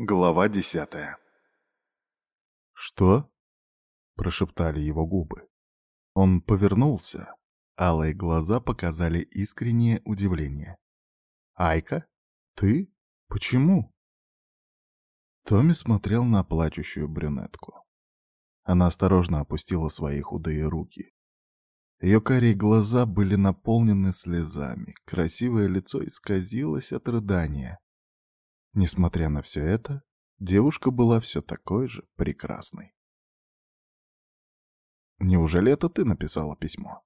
Глава десятая «Что?» — прошептали его губы. Он повернулся. Алые глаза показали искреннее удивление. «Айка? Ты? Почему?» Томми смотрел на плачущую брюнетку. Она осторожно опустила свои худые руки. Ее карие глаза были наполнены слезами, красивое лицо исказилось от рыдания. Несмотря на все это, девушка была все такой же прекрасной. «Неужели это ты написала письмо?»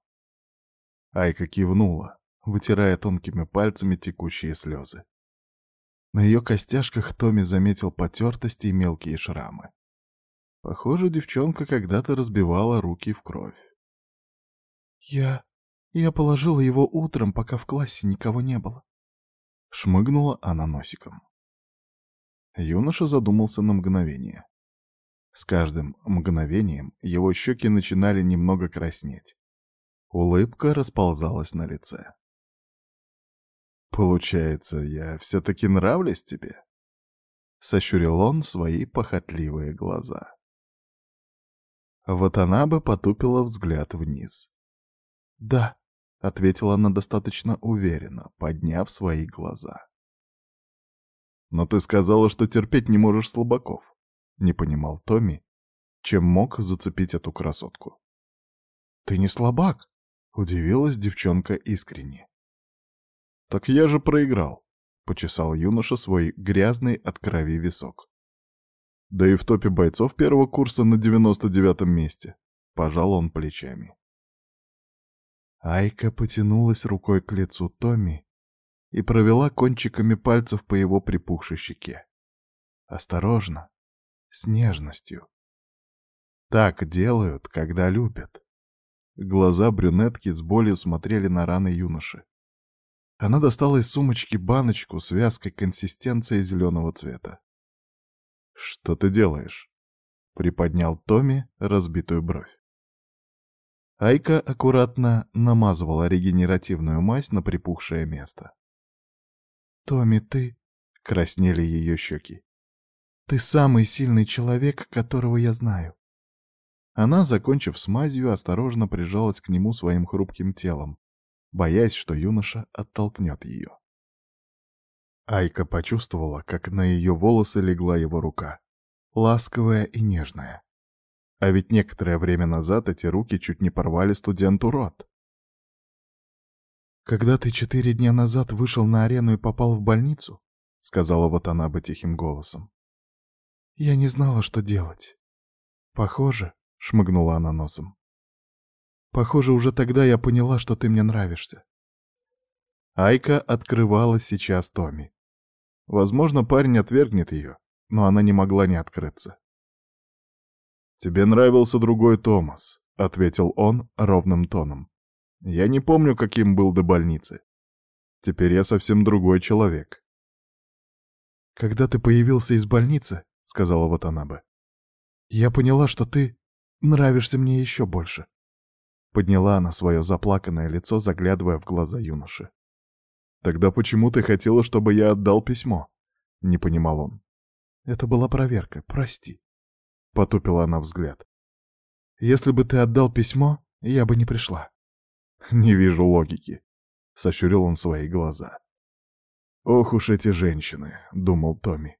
Айка кивнула, вытирая тонкими пальцами текущие слезы. На ее костяшках Томми заметил потертости и мелкие шрамы. Похоже, девчонка когда-то разбивала руки в кровь. «Я... я положила его утром, пока в классе никого не было». Шмыгнула она носиком. Юноша задумался на мгновение. С каждым мгновением его щеки начинали немного краснеть. Улыбка расползалась на лице. «Получается, я все-таки нравлюсь тебе?» Сощурил он свои похотливые глаза. Вот она бы потупила взгляд вниз. «Да», — ответила она достаточно уверенно, подняв свои глаза. «Но ты сказала, что терпеть не можешь слабаков», — не понимал Томми, чем мог зацепить эту красотку. «Ты не слабак», — удивилась девчонка искренне. «Так я же проиграл», — почесал юноша свой грязный от крови висок. «Да и в топе бойцов первого курса на девяносто девятом месте», — пожал он плечами. Айка потянулась рукой к лицу Томми и провела кончиками пальцев по его припухшей щеке. Осторожно, с нежностью. Так делают, когда любят. Глаза брюнетки с болью смотрели на раны юноши. Она достала из сумочки баночку с вязкой консистенцией зеленого цвета. «Что ты делаешь?» — приподнял Томми разбитую бровь. Айка аккуратно намазывала регенеративную мазь на припухшее место. «Томми, ты...» — краснели ее щеки. «Ты самый сильный человек, которого я знаю». Она, закончив с мазью, осторожно прижалась к нему своим хрупким телом, боясь, что юноша оттолкнет ее. Айка почувствовала, как на ее волосы легла его рука, ласковая и нежная. А ведь некоторое время назад эти руки чуть не порвали студенту рот. «Когда ты четыре дня назад вышел на арену и попал в больницу», — сказала вот она бы тихим голосом, — «я не знала, что делать. Похоже, — шмыгнула она носом, — похоже, уже тогда я поняла, что ты мне нравишься». Айка открывала сейчас Томи. Возможно, парень отвергнет ее, но она не могла не открыться. «Тебе нравился другой Томас», — ответил он ровным тоном. «Я не помню, каким был до больницы. Теперь я совсем другой человек». «Когда ты появился из больницы», — сказала Ватанабе, — «я поняла, что ты нравишься мне еще больше». Подняла она свое заплаканное лицо, заглядывая в глаза юноши. «Тогда почему ты хотела, чтобы я отдал письмо?» — не понимал он. «Это была проверка, прости», — потупила она взгляд. «Если бы ты отдал письмо, я бы не пришла». «Не вижу логики», — сощурил он свои глаза. «Ох уж эти женщины», — думал Томми.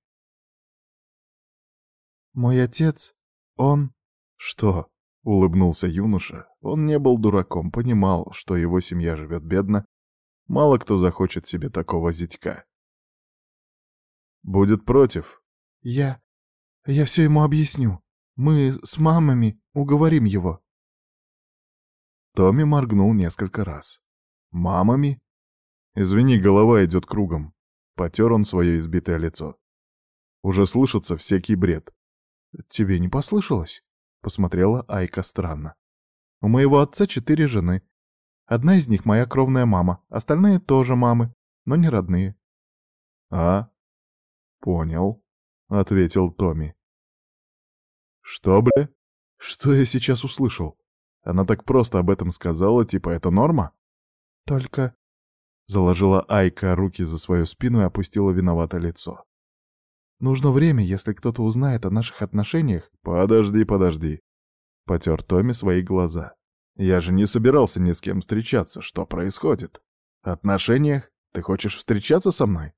«Мой отец, он...» «Что?» — улыбнулся юноша. Он не был дураком, понимал, что его семья живет бедно. Мало кто захочет себе такого зятька. «Будет против?» «Я... я все ему объясню», мы с мамами уговорим его. Томми моргнул несколько раз. «Мамами?» «Извини, голова идет кругом». Потер он свое избитое лицо. Уже слышится всякий бред. «Тебе не послышалось?» — посмотрела Айка странно. «У моего отца четыре жены. Одна из них моя кровная мама, остальные тоже мамы, но не родные». «А? Понял», — ответил Томми. «Что, бля? Что я сейчас услышал? Она так просто об этом сказала, типа это норма?» «Только...» — заложила Айка руки за свою спину и опустила виновато лицо. Нужно время, если кто-то узнает о наших отношениях. Подожди, подожди. Потер Томми свои глаза. Я же не собирался ни с кем встречаться. Что происходит? Отношениях? Ты хочешь встречаться со мной?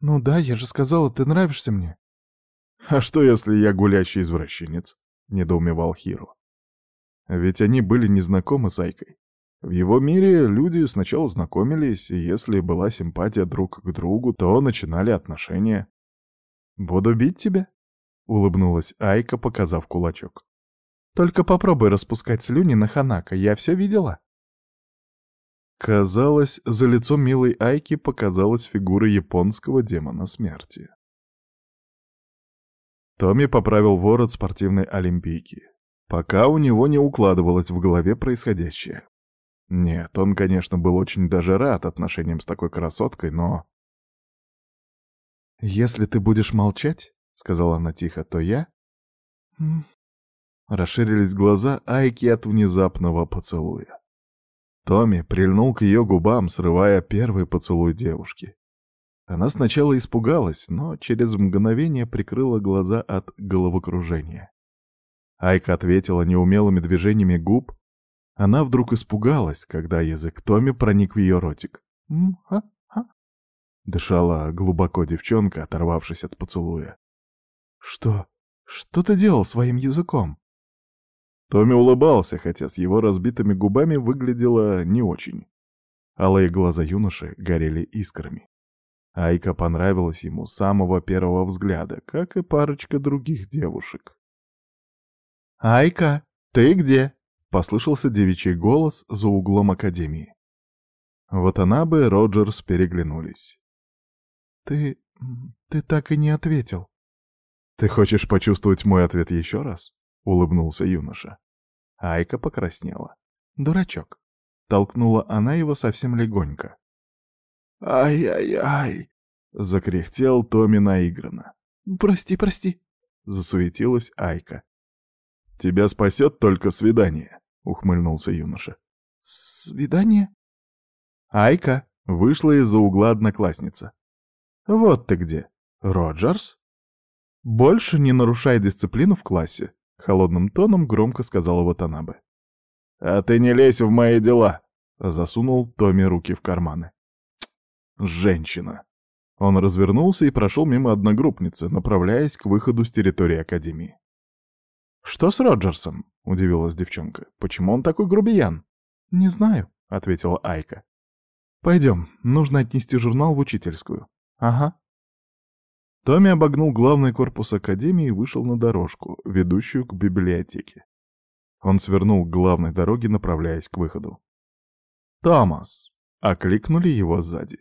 Ну да, я же сказала, ты нравишься мне. А что, если я гулящий извращенец? Недоумевал Хиро. Ведь они были незнакомы с Айкой. В его мире люди сначала знакомились, и если была симпатия друг к другу, то начинали отношения. «Буду бить тебя?» — улыбнулась Айка, показав кулачок. «Только попробуй распускать слюни на Ханака, я все видела». Казалось, за лицом милой Айки показалась фигура японского демона смерти. Томми поправил ворот спортивной олимпийки, пока у него не укладывалось в голове происходящее. Нет, он, конечно, был очень даже рад отношениям с такой красоткой, но... «Если ты будешь молчать, — сказала она тихо, — то я...» Расширились глаза Айки от внезапного поцелуя. Томми прильнул к ее губам, срывая первый поцелуй девушки. Она сначала испугалась, но через мгновение прикрыла глаза от головокружения. Айка ответила неумелыми движениями губ, она вдруг испугалась, когда язык Томи проник в ее ротик. «М-ха-ха», — дышала глубоко девчонка, оторвавшись от поцелуя. «Что? Что ты делал своим языком?» Томми улыбался, хотя с его разбитыми губами выглядело не очень. Алые глаза юноши горели искрами. Айка понравилась ему с самого первого взгляда, как и парочка других девушек. «Айка, ты где?» Послышался девичий голос за углом академии. Вот она бы и Роджерс переглянулись. «Ты... ты так и не ответил». «Ты хочешь почувствовать мой ответ еще раз?» — улыбнулся юноша. Айка покраснела. «Дурачок». Толкнула она его совсем легонько. «Ай-яй-яй!» — закряхтел Томми наигранно. «Прости, прости!» — засуетилась Айка. «Тебя спасет только свидание», — ухмыльнулся юноша. «Свидание?» Айка вышла из-за угла одноклассница. «Вот ты где. Роджерс?» «Больше не нарушай дисциплину в классе», — холодным тоном громко сказала Ватанабе. «А ты не лезь в мои дела!» — засунул Томми руки в карманы. «Женщина!» Он развернулся и прошел мимо одногруппницы, направляясь к выходу с территории Академии. «Что с Роджерсом?» — удивилась девчонка. «Почему он такой грубиян?» «Не знаю», — ответила Айка. «Пойдем, нужно отнести журнал в учительскую». «Ага». Томми обогнул главный корпус Академии и вышел на дорожку, ведущую к библиотеке. Он свернул к главной дороге, направляясь к выходу. «Томас!» — окликнули его сзади.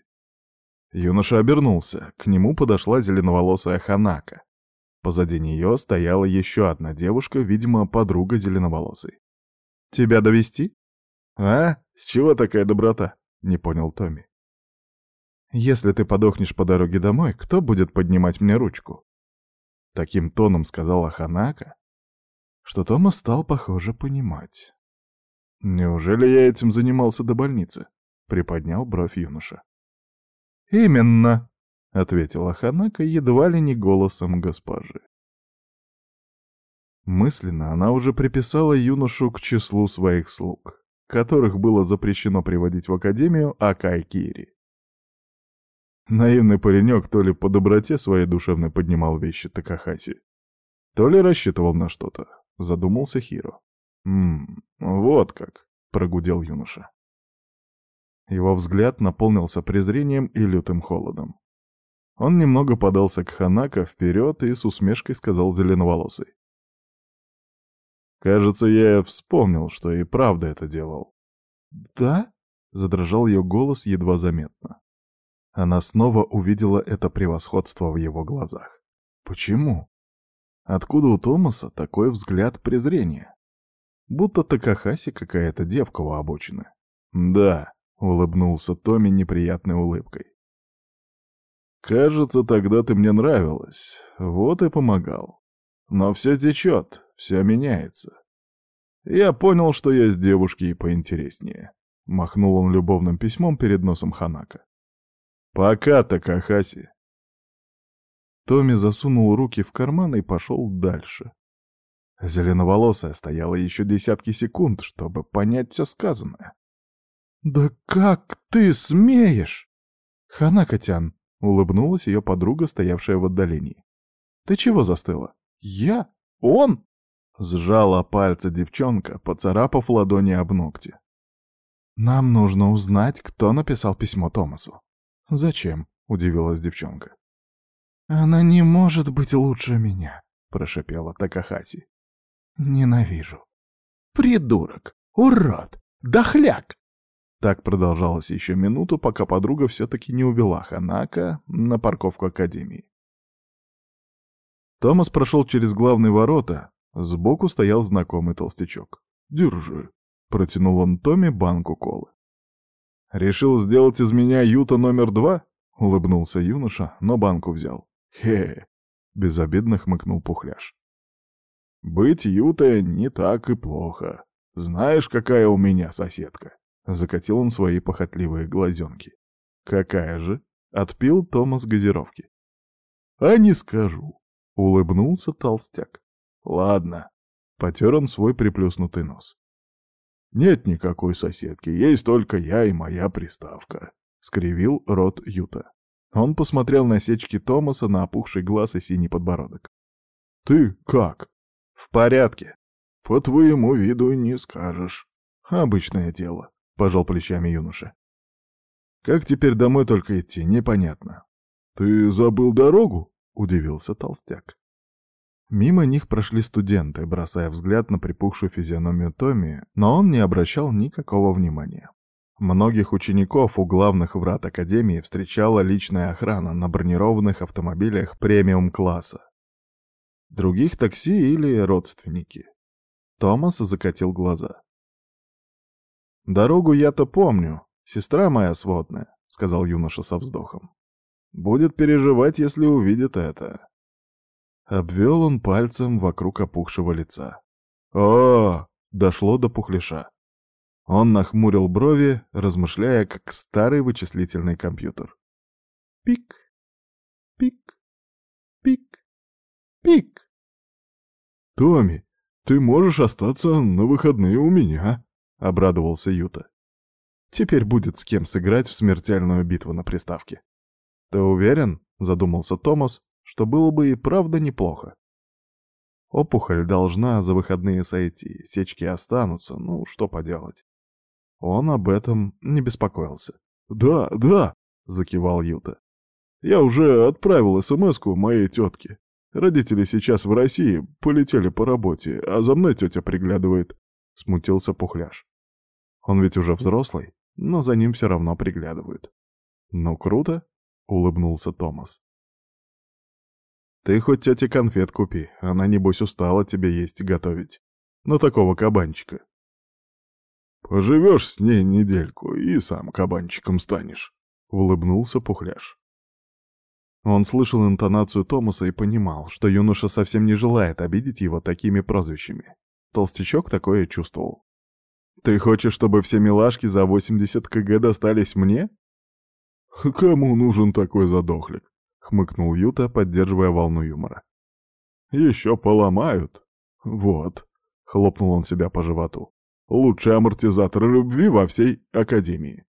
Юноша обернулся, к нему подошла зеленоволосая Ханака. Позади нее стояла еще одна девушка, видимо, подруга зеленоволосой. «Тебя довести? «А? С чего такая доброта?» — не понял Томми. «Если ты подохнешь по дороге домой, кто будет поднимать мне ручку?» Таким тоном сказала Ханака, что Тома стал, похоже, понимать. «Неужели я этим занимался до больницы?» — приподнял бровь юноша. «Именно!» — ответила Ханака едва ли не голосом госпожи. Мысленно она уже приписала юношу к числу своих слуг, которых было запрещено приводить в Академию Акай Кири. Наивный паренек то ли по доброте своей душевной поднимал вещи Такахаси, то ли рассчитывал на что-то, задумался Хиро. «Ммм, вот как», — прогудел юноша. Его взгляд наполнился презрением и лютым холодом. Он немного подался к Ханака вперед и с усмешкой сказал зеленоволосый. «Кажется, я вспомнил, что и правда это делал». «Да?» — задрожал ее голос едва заметно. Она снова увидела это превосходство в его глазах. Почему? Откуда у Томаса такой взгляд презрения? Будто Такахаси какая-то девка обочины. «Да», — улыбнулся Томи неприятной улыбкой. Кажется, тогда ты мне нравилась, вот и помогал. Но все течет, все меняется. Я понял, что есть девушки и поинтереснее. Махнул он любовным письмом перед носом Ханака. Пока, Такахаси. Томми засунул руки в карман и пошел дальше. Зеленоволосая стояла еще десятки секунд, чтобы понять все сказанное. «Да как ты смеешь?» «Ханакотян», — улыбнулась ее подруга, стоявшая в отдалении. «Ты чего застыла?» «Я? Он?» Сжала пальцы девчонка, поцарапав ладони об ногти. «Нам нужно узнать, кто написал письмо Томасу». «Зачем?» — удивилась девчонка. «Она не может быть лучше меня», — прошипела Такахаси. «Ненавижу». «Придурок! Урод! Дохляк!» Так продолжалось еще минуту, пока подруга все-таки не увела Ханака на парковку Академии. Томас прошел через главные ворота. Сбоку стоял знакомый толстячок. «Держи», — протянул он Томе банку колы. «Решил сделать из меня Юта номер два?» — улыбнулся юноша, но банку взял. «Хе-хе», — безобидно хмыкнул Пухляш. «Быть Ютой не так и плохо. Знаешь, какая у меня соседка?» Закатил он свои похотливые глазенки. «Какая же?» — отпил Томас газировки. «А не скажу», — улыбнулся толстяк. «Ладно», — потер он свой приплюснутый нос. «Нет никакой соседки, есть только я и моя приставка», — скривил рот Юта. Он посмотрел на сечки Томаса, на опухший глаз и синий подбородок. «Ты как?» «В порядке». «По твоему виду не скажешь. Обычное дело», — пожал плечами юноша. «Как теперь домой только идти, непонятно». «Ты забыл дорогу?» — удивился толстяк. Мимо них прошли студенты, бросая взгляд на припухшую физиономию Томми, но он не обращал никакого внимания. Многих учеников у главных врат Академии встречала личная охрана на бронированных автомобилях премиум-класса. Других такси или родственники. Томас закатил глаза. «Дорогу я-то помню, сестра моя сводная», — сказал юноша со вздохом. «Будет переживать, если увидит это». Обвел он пальцем вокруг опухшего лица. «О!» — дошло до пухляша. Он нахмурил брови, размышляя, как старый вычислительный компьютер. Пик, пик, пик, пик. «Томми, ты можешь остаться на выходные у меня», — обрадовался Юта. «Теперь будет с кем сыграть в смертельную битву на приставке». «Ты уверен?» — задумался Томас, что было бы и правда неплохо. Опухоль должна за выходные сойти, сечки останутся, ну, что поделать. Он об этом не беспокоился. «Да, да!» — закивал Юта. «Я уже отправил смс-ку моей тетке. Родители сейчас в России, полетели по работе, а за мной тетя приглядывает», — смутился Пухляш. «Он ведь уже взрослый, но за ним все равно приглядывают». «Ну, круто!» — улыбнулся Томас. «Ты хоть тете конфет купи, она, небось, устала тебе есть готовить. На такого кабанчика». «Поживешь с ней недельку и сам кабанчиком станешь», — улыбнулся Пухляш. Он слышал интонацию Томаса и понимал, что юноша совсем не желает обидеть его такими прозвищами. Толстячок такое чувствовал. «Ты хочешь, чтобы все милашки за 80 кг достались мне?» «Кому нужен такой задохлик?» — хмыкнул Юта, поддерживая волну юмора. «Еще поломают. Вот», — хлопнул он себя по животу лучший амортизатор любви во всей Академии.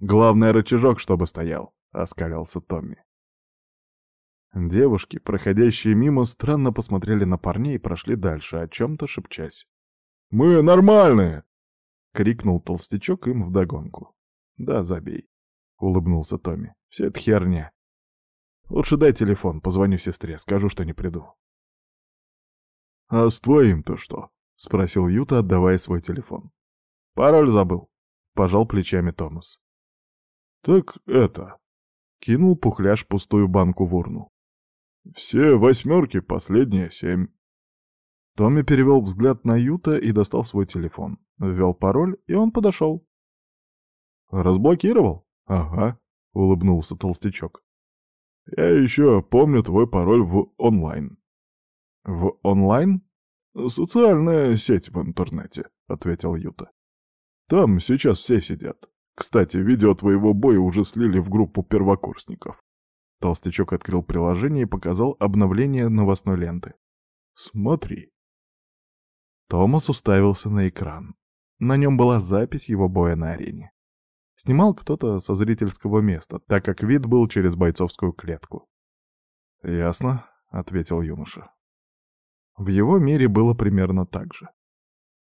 «Главное, рычажок, чтобы стоял», — оскалился Томми. Девушки, проходящие мимо, странно посмотрели на парней и прошли дальше, о чем-то шепчась. «Мы нормальные!» — крикнул толстячок им вдогонку. «Да, забей», — улыбнулся Томми. «Все это херня. Лучше дай телефон, позвоню сестре, скажу, что не приду». «А с твоим-то что?» — спросил Юта, отдавая свой телефон. «Пароль забыл», — пожал плечами Томас. «Так это...» — кинул пухляш пустую банку в урну. «Все восьмерки, последние семь». Томми перевел взгляд на Юта и достал свой телефон. Ввел пароль, и он подошел. «Разблокировал?» «Ага», — улыбнулся толстячок. «Я еще помню твой пароль в онлайн». «В онлайн?» «Социальная сеть в интернете», — ответил Юта. «Там сейчас все сидят. Кстати, видео твоего боя уже слили в группу первокурсников. Толстячок открыл приложение и показал обновление новостной ленты. «Смотри». Томас уставился на экран. На нем была запись его боя на арене. Снимал кто-то со зрительского места, так как вид был через бойцовскую клетку. «Ясно», — ответил юноша. В его мире было примерно так же.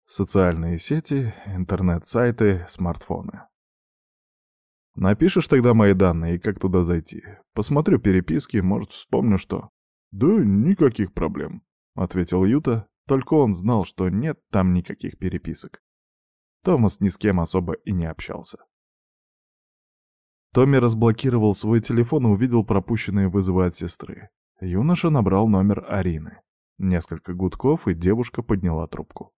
Социальные сети, интернет-сайты, смартфоны. Напишешь тогда мои данные и как туда зайти. Посмотрю переписки, может, вспомню что. Да никаких проблем, ответил Юта, только он знал, что нет там никаких переписок. Томас ни с кем особо и не общался. Томми разблокировал свой телефон и увидел пропущенные вызовы от сестры. Юноша набрал номер Арины. Несколько гудков, и девушка подняла трубку.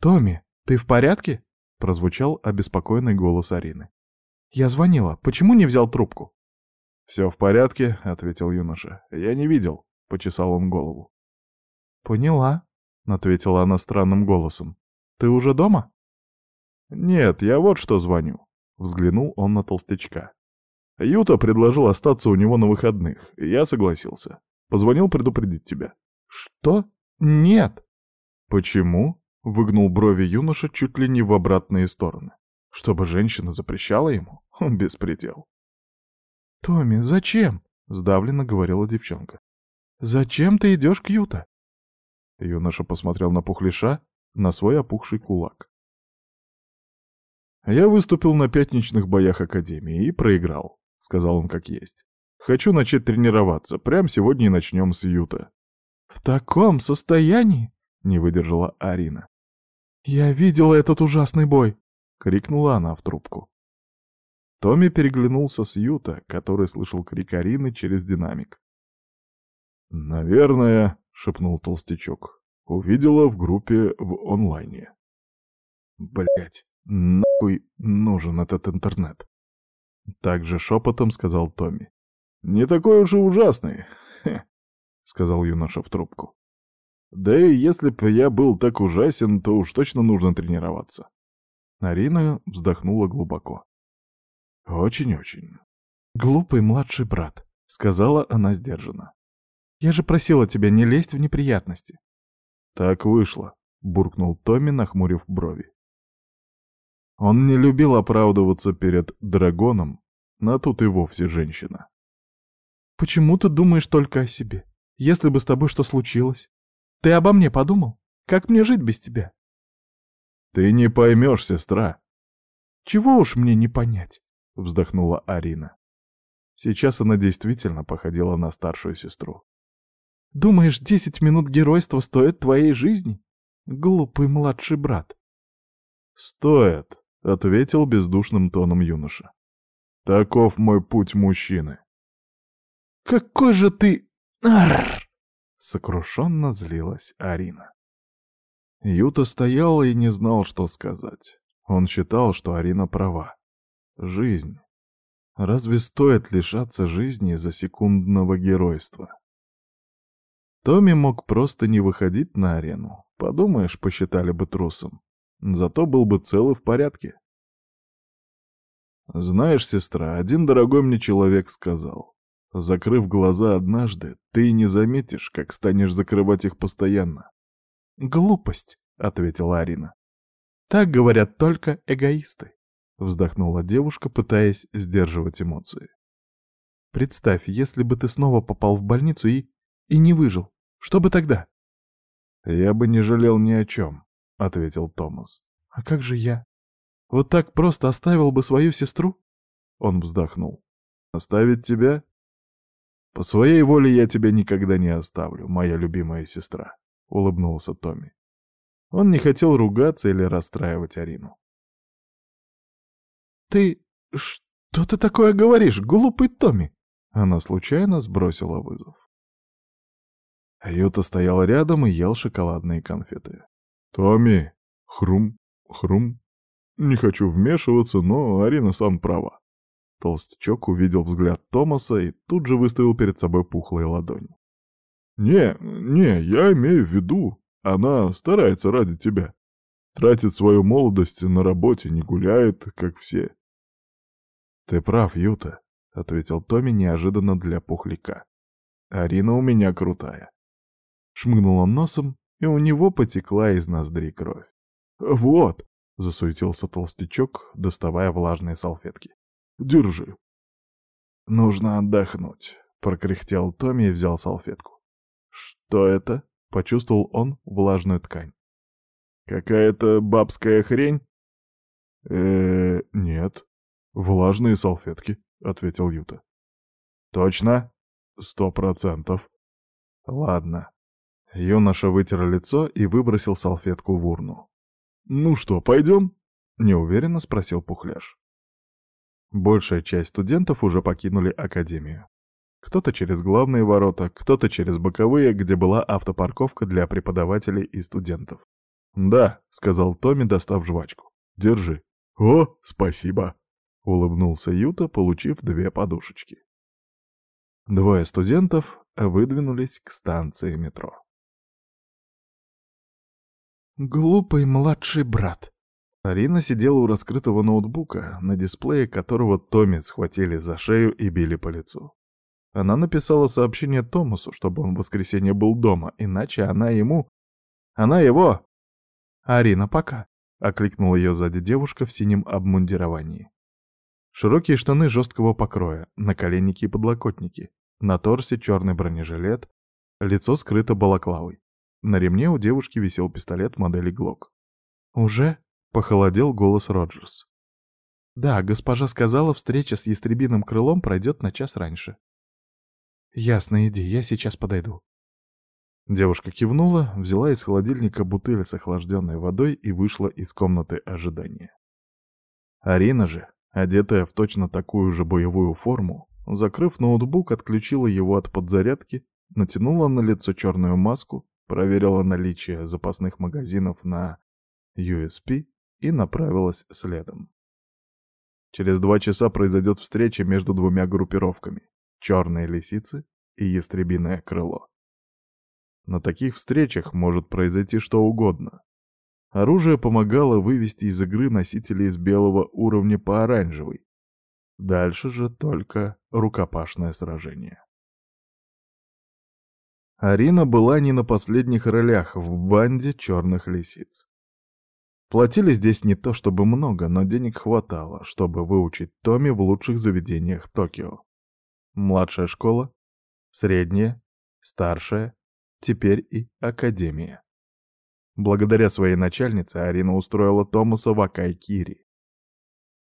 «Томми, ты в порядке?» — прозвучал обеспокоенный голос Арины. «Я звонила. Почему не взял трубку?» «Все в порядке», — ответил юноша. «Я не видел», — почесал он голову. «Поняла», — ответила она странным голосом. «Ты уже дома?» «Нет, я вот что звоню», — взглянул он на толстячка. «Юта предложил остаться у него на выходных, и я согласился. Позвонил предупредить тебя». «Что? Нет!» «Почему?» — выгнул брови юноша чуть ли не в обратные стороны. Чтобы женщина запрещала ему? Беспредел. «Томми, зачем?» — сдавленно говорила девчонка. «Зачем ты идешь к Юта?» Юноша посмотрел на пухлиша, на свой опухший кулак. «Я выступил на пятничных боях Академии и проиграл», — сказал он как есть. «Хочу начать тренироваться. Прям сегодня и начнем с Юта». «В таком состоянии?» — не выдержала Арина. «Я видела этот ужасный бой. — крикнула она в трубку. Томми переглянулся с Юта, который слышал крик Арины через динамик. «Наверное», — шепнул толстячок, — «увидела в группе в онлайне». Блять, нахуй нужен этот интернет?» Также шепотом сказал Томми. «Не такой уж и ужасный», — сказал юноша в трубку. «Да и если бы я был так ужасен, то уж точно нужно тренироваться. Арина вздохнула глубоко. «Очень-очень. Глупый младший брат», — сказала она сдержанно. «Я же просила тебя не лезть в неприятности». «Так вышло», — буркнул Томми, нахмурив брови. Он не любил оправдываться перед драконом, а тут и вовсе женщина. «Почему ты думаешь только о себе? Если бы с тобой что случилось? Ты обо мне подумал? Как мне жить без тебя?» «Ты не поймешь, сестра». «Чего уж мне не понять?» — вздохнула Арина. Сейчас она действительно походила на старшую сестру. «Думаешь, десять минут геройства стоят твоей жизни? Глупый младший брат». «Стоят», — ответил бездушным тоном юноша. «Таков мой путь мужчины». «Какой же ты...» Арр! Сокрушенно злилась Арина. Юта стоял и не знал, что сказать. Он считал, что Арина права. Жизнь. Разве стоит лишаться жизни из-за секундного геройства? Томми мог просто не выходить на арену. Подумаешь, посчитали бы трусом. Зато был бы цел и в порядке. Знаешь, сестра, один дорогой мне человек сказал. Закрыв глаза однажды, ты не заметишь, как станешь закрывать их постоянно. «Глупость», — ответила Арина. «Так говорят только эгоисты», — вздохнула девушка, пытаясь сдерживать эмоции. «Представь, если бы ты снова попал в больницу и... и не выжил. Что бы тогда?» «Я бы не жалел ни о чем», — ответил Томас. «А как же я? Вот так просто оставил бы свою сестру?» Он вздохнул. «Оставить тебя? По своей воле я тебя никогда не оставлю, моя любимая сестра. — улыбнулся Томми. Он не хотел ругаться или расстраивать Арину. «Ты... что ты такое говоришь, глупый Томми?» Она случайно сбросила вызов. Юта стоял рядом и ел шоколадные конфеты. «Томми! Хрум! Хрум! Не хочу вмешиваться, но Арина сам права». Толстячок увидел взгляд Томаса и тут же выставил перед собой пухлые ладони. «Не, не, я имею в виду, она старается ради тебя. Тратит свою молодость на работе, не гуляет, как все». «Ты прав, Юта», — ответил Томми неожиданно для пухляка. «Арина у меня крутая». Шмыгнул он носом, и у него потекла из ноздрей кровь. «Вот!» — засуетился толстячок, доставая влажные салфетки. «Держи». «Нужно отдохнуть», — прокряхтел Томми и взял салфетку. «Что это?» — почувствовал он влажную ткань. «Какая-то бабская хрень?» э нет. Влажные салфетки», — ответил Юта. «Точно?» «Сто процентов». «Ладно». Юноша вытер лицо и выбросил салфетку в урну. «Ну что, пойдем?» — неуверенно спросил Пухляш. Большая часть студентов уже покинули академию. Кто-то через главные ворота, кто-то через боковые, где была автопарковка для преподавателей и студентов. «Да», — сказал Томми, достав жвачку. «Держи». «О, спасибо», — улыбнулся Юта, получив две подушечки. Двое студентов выдвинулись к станции метро. «Глупый младший брат», Арина сидела у раскрытого ноутбука, на дисплее которого Томми схватили за шею и били по лицу. Она написала сообщение Томасу, чтобы он в воскресенье был дома, иначе она ему... Она его... «Арина, пока», — окликнула ее сзади девушка в синем обмундировании. Широкие штаны жесткого покроя, наколенники и подлокотники, на торсе черный бронежилет, лицо скрыто балаклавой. На ремне у девушки висел пистолет модели Глок. «Уже?» Похолодел голос Роджерс. «Да, госпожа сказала, встреча с ястребиным крылом пройдет на час раньше». «Ясно, иди, я сейчас подойду». Девушка кивнула, взяла из холодильника бутыль с охлажденной водой и вышла из комнаты ожидания. Арина же, одетая в точно такую же боевую форму, закрыв ноутбук, отключила его от подзарядки, натянула на лицо черную маску, проверила наличие запасных магазинов на USP и направилась следом. Через два часа произойдет встреча между двумя группировками — «Черные лисицы» и «Ястребиное крыло». На таких встречах может произойти что угодно. Оружие помогало вывести из игры носителей из белого уровня по оранжевый. Дальше же только рукопашное сражение. Арина была не на последних ролях в банде черных лисиц. Платили здесь не то чтобы много, но денег хватало, чтобы выучить Томи в лучших заведениях Токио. Младшая школа, средняя, старшая, теперь и академия. Благодаря своей начальнице Арина устроила Томаса в Акайкири.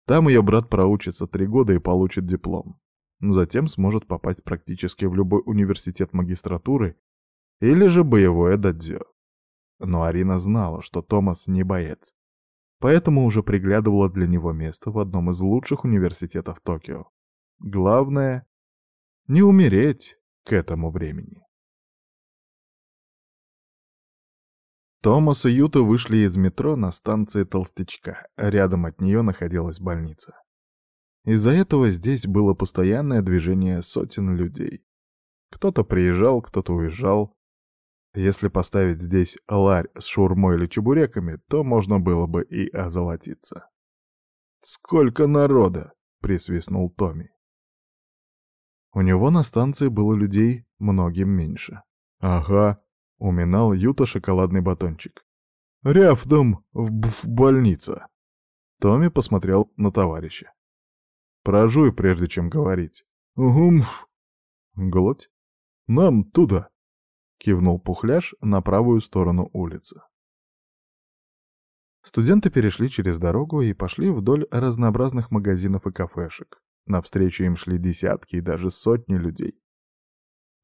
Там ее брат проучится три года и получит диплом. Затем сможет попасть практически в любой университет магистратуры или же боевое дадзё. Но Арина знала, что Томас не боец поэтому уже приглядывала для него место в одном из лучших университетов Токио. Главное — не умереть к этому времени. Томас и Юта вышли из метро на станции Толстячка, рядом от нее находилась больница. Из-за этого здесь было постоянное движение сотен людей. Кто-то приезжал, кто-то уезжал, если поставить здесь ларь с шурмой или чебуреками, то можно было бы и озолотиться. «Сколько народа!» — присвистнул Томми. У него на станции было людей многим меньше. «Ага», — уминал Юта шоколадный батончик. «Рявдом в, в больница!» Томми посмотрел на товарища. «Прожуй, прежде чем говорить». «Угумф!» «Глоть?» «Нам туда!» Кивнул Пухляш на правую сторону улицы. Студенты перешли через дорогу и пошли вдоль разнообразных магазинов и кафешек. Навстречу им шли десятки и даже сотни людей.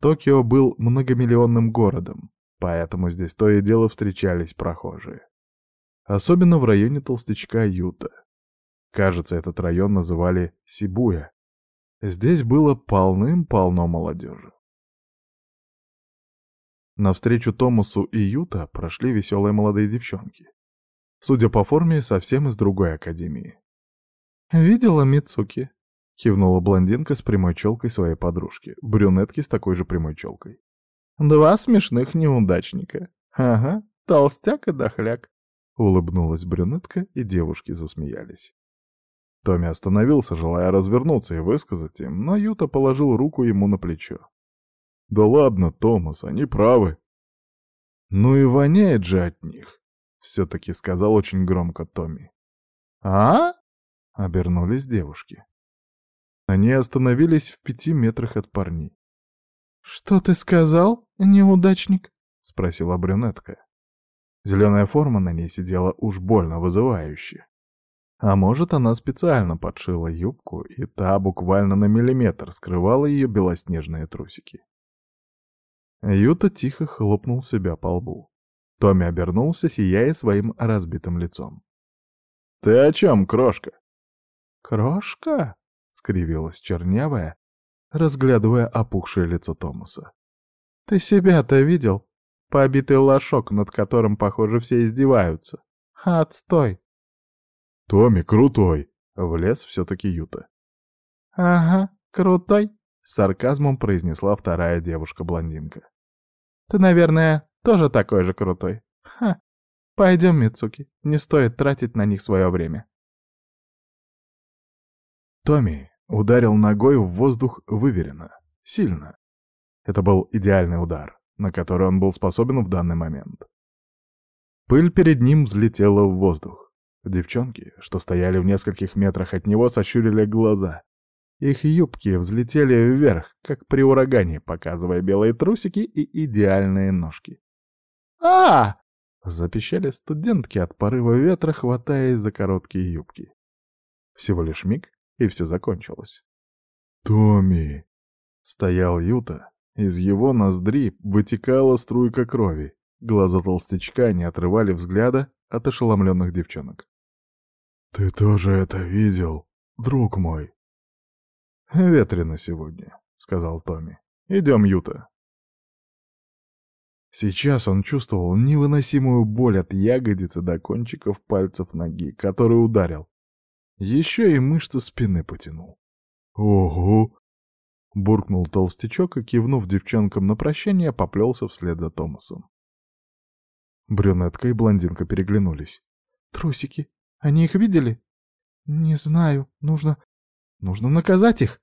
Токио был многомиллионным городом, поэтому здесь то и дело встречались прохожие. Особенно в районе толстячка Юта. Кажется, этот район называли Сибуя. Здесь было полным-полно молодежи. Навстречу Томасу и Юта прошли веселые молодые девчонки. Судя по форме, совсем из другой академии. «Видела Мицуки?» — кивнула блондинка с прямой челкой своей подружки, брюнетки с такой же прямой челкой. «Два смешных неудачника. Ага, толстяк и дохляк», — улыбнулась брюнетка, и девушки засмеялись. Томми остановился, желая развернуться и высказать им, но Юта положил руку ему на плечо. «Да ладно, Томас, они правы». «Ну и воняет же от них», — все-таки сказал очень громко Томми. «А?» — обернулись девушки. Они остановились в пяти метрах от парней. «Что ты сказал, неудачник?» — спросила брюнетка. Зеленая форма на ней сидела уж больно вызывающе. А может, она специально подшила юбку, и та буквально на миллиметр скрывала ее белоснежные трусики. Юта тихо хлопнул себя по лбу. Томми обернулся, сияя своим разбитым лицом. «Ты о чем, крошка?» «Крошка?» — скривилась чернявая, разглядывая опухшее лицо Томаса. «Ты себя-то видел? Побитый лошок, над которым, похоже, все издеваются. Отстой!» «Томми крутой!» — влез все-таки Юта. «Ага, крутой!» — сарказмом произнесла вторая девушка-блондинка. «Ты, наверное, тоже такой же крутой. Ха! Пойдем, Мицуки, не стоит тратить на них свое время». Томми ударил ногой в воздух выверенно, сильно. Это был идеальный удар, на который он был способен в данный момент. Пыль перед ним взлетела в воздух. Девчонки, что стояли в нескольких метрах от него, сощурили глаза. Их юбки взлетели вверх, как при урагане, показывая белые трусики и идеальные ножки. а, Запищали студентки от порыва ветра, хватаясь за короткие юбки. Всего лишь миг, и все закончилось. «Томми!» — стоял Юта. Из его ноздри вытекала струйка крови. Глаза толстячка не отрывали взгляда от ошеломленных девчонок. «Ты тоже это видел, друг мой?» «Ветрено сегодня», — сказал Томми. «Идем, Юта». Сейчас он чувствовал невыносимую боль от ягодицы до кончиков пальцев ноги, который ударил. Еще и мышцы спины потянул. «Ого!» — буркнул толстячок и, кивнув девчонкам на прощание, поплелся вслед за Томасом. Брюнетка и блондинка переглянулись. «Трусики. Они их видели?» «Не знаю. Нужно... нужно наказать их».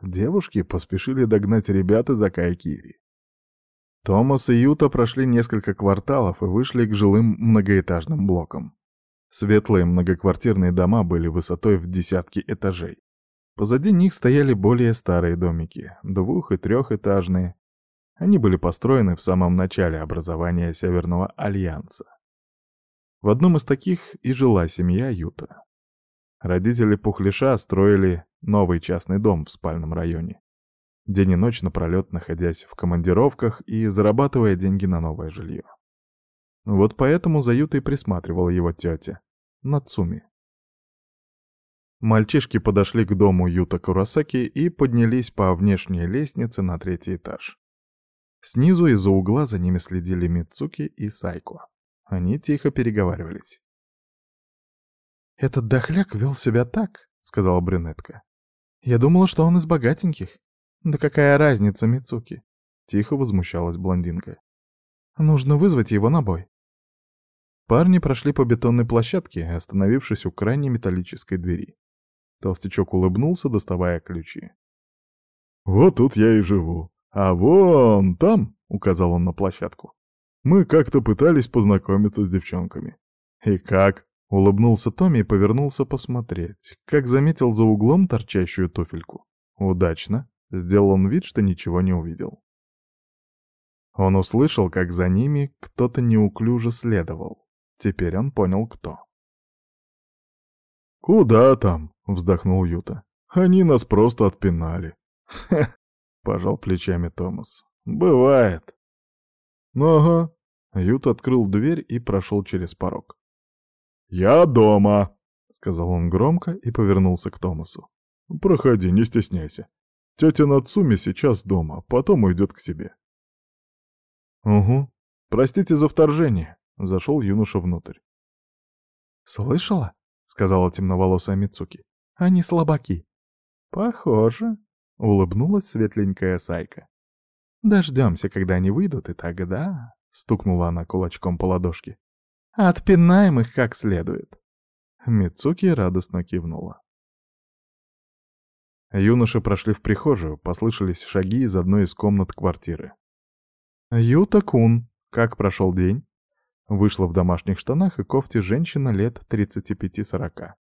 Девушки поспешили догнать ребят из Акайкири. Томас и Юта прошли несколько кварталов и вышли к жилым многоэтажным блокам. Светлые многоквартирные дома были высотой в десятки этажей. Позади них стояли более старые домики, двух- и трехэтажные, они были построены в самом начале образования Северного Альянса. В одном из таких и жила семья Юта. Родители Пухлиша строили новый частный дом в спальном районе, день и ночь напролет находясь в командировках и зарабатывая деньги на новое жилье. Вот поэтому за Ютой присматривала его тетя, Нацуми. Мальчишки подошли к дому Юта Курасаки и поднялись по внешней лестнице на третий этаж. Снизу из-за угла за ними следили Мицуки и Сайко. Они тихо переговаривались. «Этот дохляк вел себя так», — сказала брюнетка. «Я думала, что он из богатеньких». «Да какая разница, Мицуки?» — тихо возмущалась блондинка. «Нужно вызвать его на бой». Парни прошли по бетонной площадке, остановившись у крайней металлической двери. Толстячок улыбнулся, доставая ключи. «Вот тут я и живу», «А вон там», — указал он на площадку, — «мы как-то пытались познакомиться с девчонками». «И как?» — улыбнулся Томми и повернулся посмотреть, как заметил за углом торчащую туфельку. «Удачно», — сделал он вид, что ничего не увидел. Он услышал, как за ними кто-то неуклюже следовал. Теперь он понял, кто. «Куда там?» — вздохнул Юта. «Они нас просто отпинали». — пожал плечами Томас. «Бывает». «Ага». Ют открыл дверь и прошел через порог. «Я дома», — сказал он громко и повернулся к Томасу. «Проходи, не стесняйся. Тетя Нацуми сейчас дома, потом уйдет к себе». «Угу. Простите за вторжение», — зашел юноша внутрь. «Слышала?» — сказала темноволосая Мицуки. «Они слабаки». «Похоже», — улыбнулась светленькая Сайка. «Дождемся, когда они выйдут, и тогда...» — стукнула она кулачком по ладошке. «Отпинаем их как следует». Мицуки радостно кивнула. Юноши прошли в прихожую, послышались шаги из одной из комнат квартиры. «Юта-кун, как прошел день?» Вышла в домашних штанах и кофте женщина лет 35-40.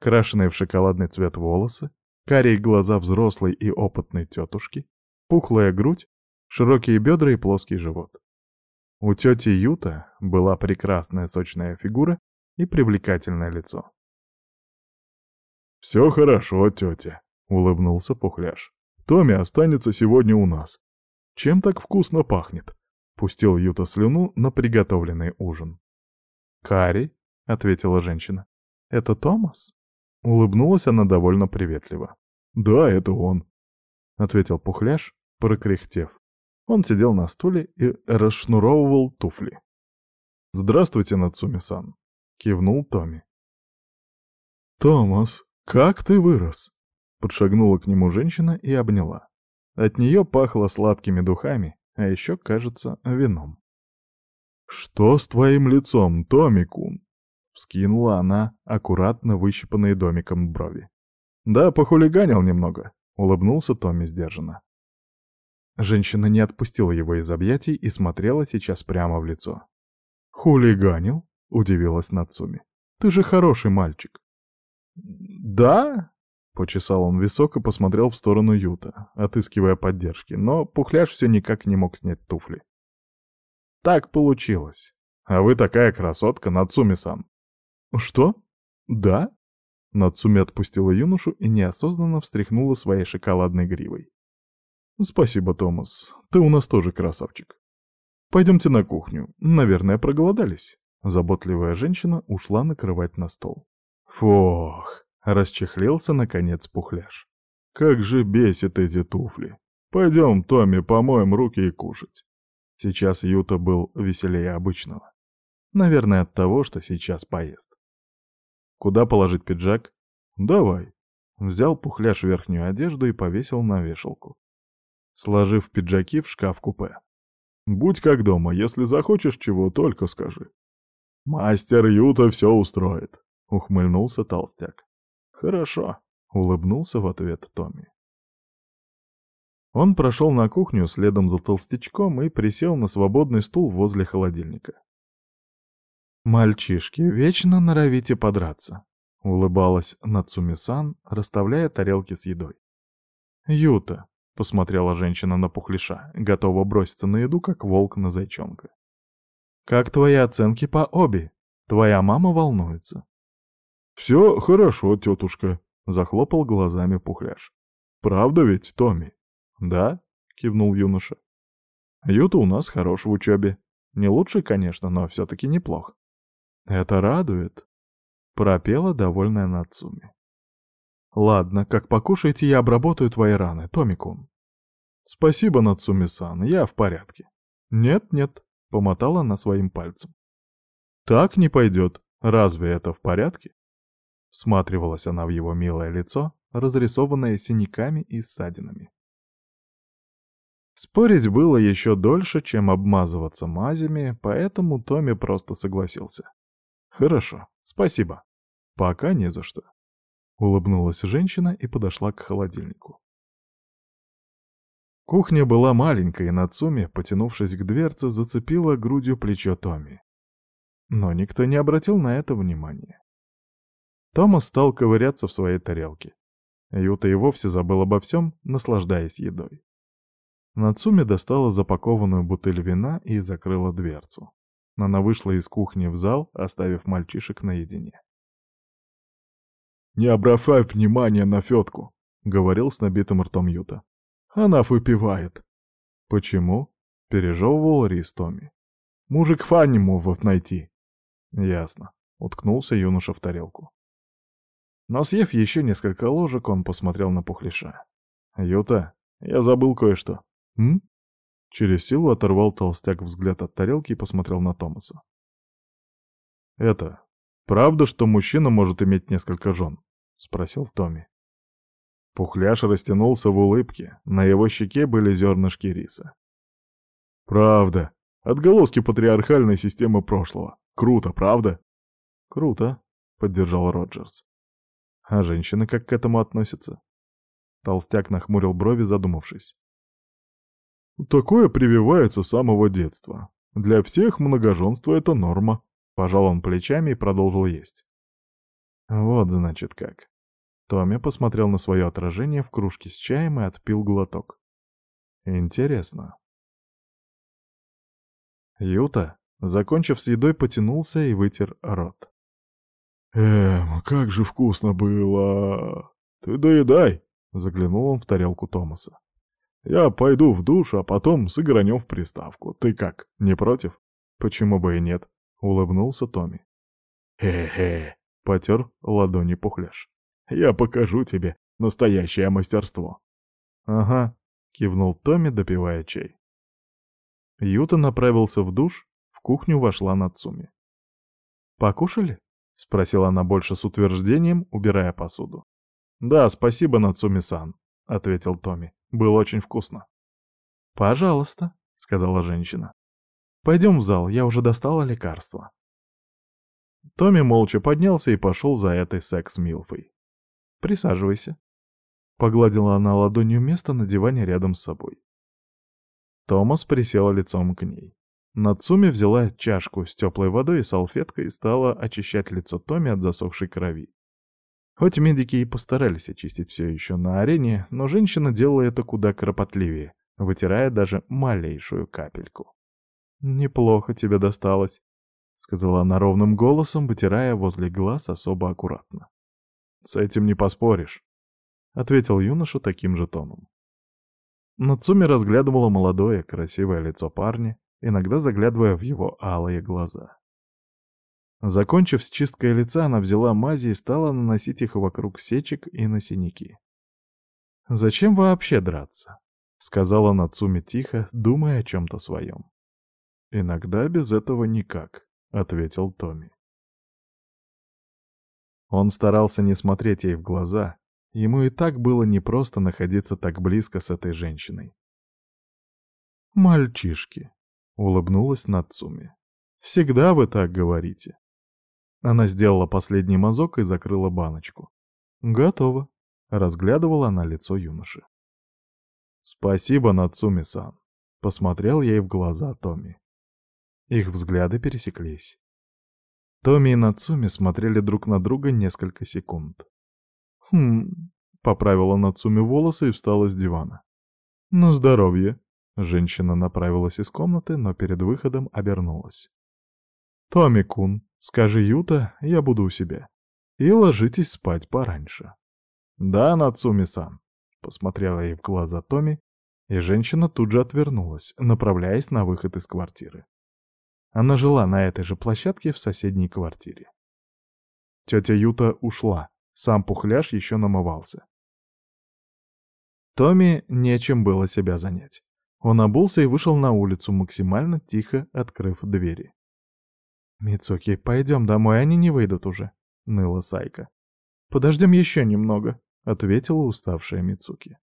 Крашеные в шоколадный цвет волосы, карие глаза взрослой и опытной тетушки, пухлая грудь, широкие бедра и плоский живот. У тети Юта была прекрасная сочная фигура и привлекательное лицо. «Все хорошо, тетя», — улыбнулся Пухляш. «Томми останется сегодня у нас. Чем так вкусно пахнет?» Пустил Юта слюну на приготовленный ужин. «Кари», — ответила женщина. «Это Томас?» Улыбнулась она довольно приветливо. «Да, это он», — ответил Пухляш, прокряхтев. Он сидел на стуле и расшнуровывал туфли. «Здравствуйте, Нацуми-сан», — кивнул Томми. «Томас, как ты вырос?» Подшагнула к нему женщина и обняла. От нее пахло сладкими духами, а еще, кажется, вином. «Что с твоим лицом, Томикун?» — вскинула она аккуратно выщипанные домиком брови. «Да, похулиганил немного», — улыбнулся Томми сдержанно. Женщина не отпустила его из объятий и смотрела сейчас прямо в лицо. «Хулиганил?» — удивилась Нацуми. «Ты же хороший мальчик». «Да?» Почесал он висок и посмотрел в сторону Юта, отыскивая поддержки, но Пухляш все никак не мог снять туфли. «Так получилось. А вы такая красотка, Нацуми-сан». «Что? Да?» Нацуми отпустила юношу и неосознанно встряхнула своей шоколадной гривой. «Спасибо, Томас. Ты у нас тоже красавчик. Пойдемте на кухню. Наверное, проголодались». Заботливая женщина ушла накрывать на стол. «Фух!» Расчехлился, наконец, пухляш. «Как же бесит эти туфли! Пойдем, Томми, помоем руки и кушать!» Сейчас Юта был веселее обычного. Наверное, от того, что сейчас поест. «Куда положить пиджак?» «Давай». Взял пухляш верхнюю одежду и повесил на вешалку. Сложив пиджаки в шкаф-купе. «Будь как дома, если захочешь чего, только скажи». «Мастер Юта все устроит», — ухмыльнулся толстяк. «Хорошо», — улыбнулся в ответ Томми. Он прошел на кухню следом за толстячком и присел на свободный стул возле холодильника. «Мальчишки, вечно норовите подраться», — улыбалась Нацуми-сан, расставляя тарелки с едой. «Юта», — посмотрела женщина на пухлиша, готова броситься на еду, как волк на зайчонка. «Как твои оценки по обе? Твоя мама волнуется». «Все хорошо, тетушка», — захлопал глазами пухляш. «Правда ведь, Томми?» «Да», — кивнул юноша. «Юта у нас хорош в учебе. Не лучший, конечно, но все-таки неплох». «Это радует», — пропела довольная Нацуми. «Ладно, как покушаете, я обработаю твои раны, Томикун». «Спасибо, Нацуми-сан, я в порядке». «Нет-нет», — помотала она своим пальцем. «Так не пойдет. Разве это в порядке?» Всматривалась она в его милое лицо, разрисованное синяками и ссадинами. Спорить было еще дольше, чем обмазываться мазями, поэтому Томми просто согласился. «Хорошо, спасибо. Пока не за что». Улыбнулась женщина и подошла к холодильнику. Кухня была маленькой, и Нацуми, потянувшись к дверце, зацепила грудью плечо Томми. Но никто не обратил на это внимания. Томас стал ковыряться в своей тарелке. Юта и вовсе забыл обо всем, наслаждаясь едой. Нацуми достала запакованную бутыль вина и закрыла дверцу. Она вышла из кухни в зал, оставив мальчишек наедине. «Не обращай внимания на Фетку», — говорил с набитым ртом Юта. «Она выпивает». «Почему?» — пережевывал рис Томми. «Мужик Фанни может найти». «Ясно», — уткнулся юноша в тарелку. Но съев еще несколько ложек, он посмотрел на Пухлиша. «Юта, я забыл кое-что». «М?» Через силу оторвал толстяк взгляд от тарелки и посмотрел на Томаса. «Это, правда, что мужчина может иметь несколько жен?» — спросил Томми. Пухляш растянулся в улыбке, на его щеке были зернышки риса. «Правда. Отголоски патриархальной системы прошлого. Круто, правда?» «Круто», — поддержал Роджерс. А женщины как к этому относятся? Толстяк нахмурил брови, задумавшись. «Такое прививается с самого детства. Для всех многоженство — это норма». Пожал он плечами и продолжил есть. «Вот, значит, как». Томми посмотрел на свое отражение в кружке с чаем и отпил глоток. «Интересно». Юта, закончив с едой, потянулся и вытер рот. «Эм, как же вкусно было! Ты доедай!» — заглянул он в тарелку Томаса. «Я пойду в душ, а потом сыгранем в приставку. Ты как, не против?» «Почему бы и нет?» — улыбнулся Томми. «Хе-хе!» — потер ладони пухляш. «Я покажу тебе настоящее мастерство». «Ага», — кивнул Томми, допивая чай. Юта направился в душ, в кухню вошла Нацуми. «Покушали?» — спросила она больше с утверждением, убирая посуду. «Да, спасибо, Нацуми-сан», — ответил Томми. «Было очень вкусно». «Пожалуйста», — сказала женщина. «Пойдем в зал, я уже достала лекарство». Томми молча поднялся и пошел за этой секс-милфой. «Присаживайся». Погладила она ладонью место на диване рядом с собой. Томас присел лицом к ней. Нацуми взяла чашку с теплой водой и салфеткой и стала очищать лицо Томи от засохшей крови. Хоть медики и постарались очистить все еще на арене, но женщина делала это куда кропотливее, вытирая даже малейшую капельку. «Неплохо тебе досталось», — сказала она ровным голосом, вытирая возле глаз особо аккуратно. «С этим не поспоришь», — ответил юноша таким же тоном. Нацуми разглядывала молодое, красивое лицо парня, иногда заглядывая в его алые глаза. Закончив с чисткой лица, она взяла мази и стала наносить их вокруг сечек и на синяки. «Зачем вообще драться?» — сказала Нацуми тихо, думая о чем-то своем. «Иногда без этого никак», — ответил Томми. Он старался не смотреть ей в глаза, ему и так было непросто находиться так близко с этой женщиной. «Мальчишки», — улыбнулась Нацуми. «Всегда вы так говорите». Она сделала последний мазок и закрыла баночку. «Готово», — разглядывала она лицо юноши. «Спасибо, Нацуми-сан», — посмотрел ей в глаза Томми. Их взгляды пересеклись. Томми и Нацуми смотрели друг на друга несколько секунд. «Хм...» — поправила Нацуми волосы и встала с дивана. «Ну, здоровье!» Женщина направилась из комнаты, но перед выходом обернулась. «Томми-кун, скажи Юта, я буду у себя. И ложитесь спать пораньше». «Да, Нацуми-сан», — посмотрела ей в глаза Томми, и женщина тут же отвернулась, направляясь на выход из квартиры. Она жила на этой же площадке в соседней квартире. Тетя Юта ушла, сам Пухляш еще намывался. Томми нечем было себя занять. Он обулся и вышел на улицу, максимально тихо открыв двери. «Мицуки, пойдем домой, они не выйдут уже», — ныла Сайка. «Подождем еще немного», — ответила уставшая Мицуки.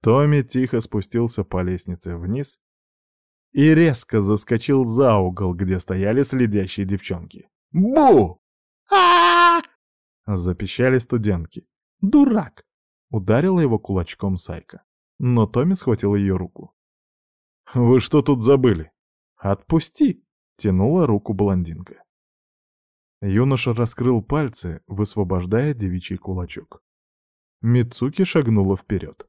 Томми тихо спустился по лестнице вниз и резко заскочил за угол, где стояли следящие девчонки. «Бу!» а Запищали студентки. «Дурак!» — ударила его кулачком Сайка. Но Томми схватил ее руку. «Вы что тут забыли?» «Отпусти!» Тянула руку блондинка. Юноша раскрыл пальцы, высвобождая девичий кулачок. Мицуки шагнула вперед.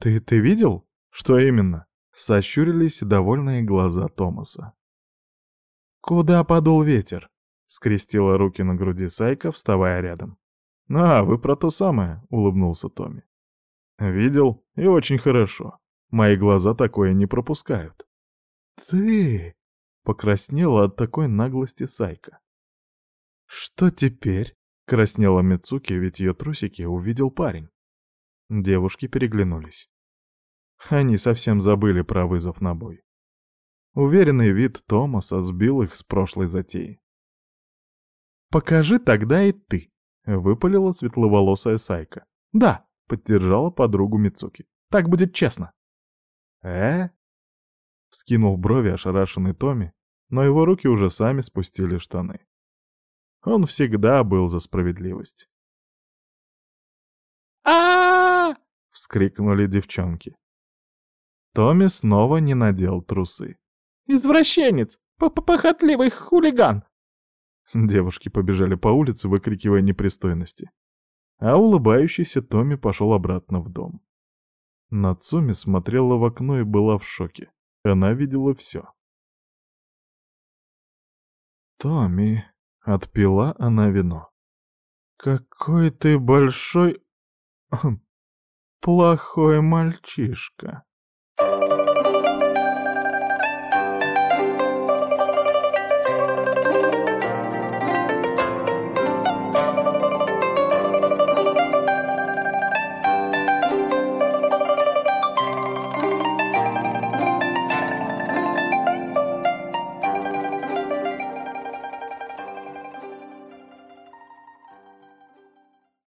«Ты... ты видел? Что именно?» Сощурились довольные глаза Томаса. «Куда подул ветер?» — скрестила руки на груди Сайка, вставая рядом. «А, вы про то самое», — улыбнулся Томми. «Видел? И очень хорошо. Мои глаза такое не пропускают». «Ты...» Покраснела от такой наглости Сайка. «Что теперь?» — краснела Мицуки, ведь ее трусики увидел парень. Девушки переглянулись. Они совсем забыли про вызов на бой. Уверенный вид Томаса сбил их с прошлой затеи. «Покажи тогда и ты», — выпалила светловолосая Сайка. «Да», — поддержала подругу Мицуки. «Так будет честно». «Э?» Вскинул брови ошарашенный Томми, но его руки уже сами спустили штаны. Он всегда был за справедливость. а вскрикнули девчонки. Томми снова не надел трусы. «Извращенец! Похотливый хулиган!» Девушки побежали по улице, выкрикивая непристойности. А улыбающийся Томми пошел обратно в дом. Нацуми смотрела в окно и была в шоке. Она видела все. «Томми», — отпила она вино. «Какой ты большой... плохой мальчишка».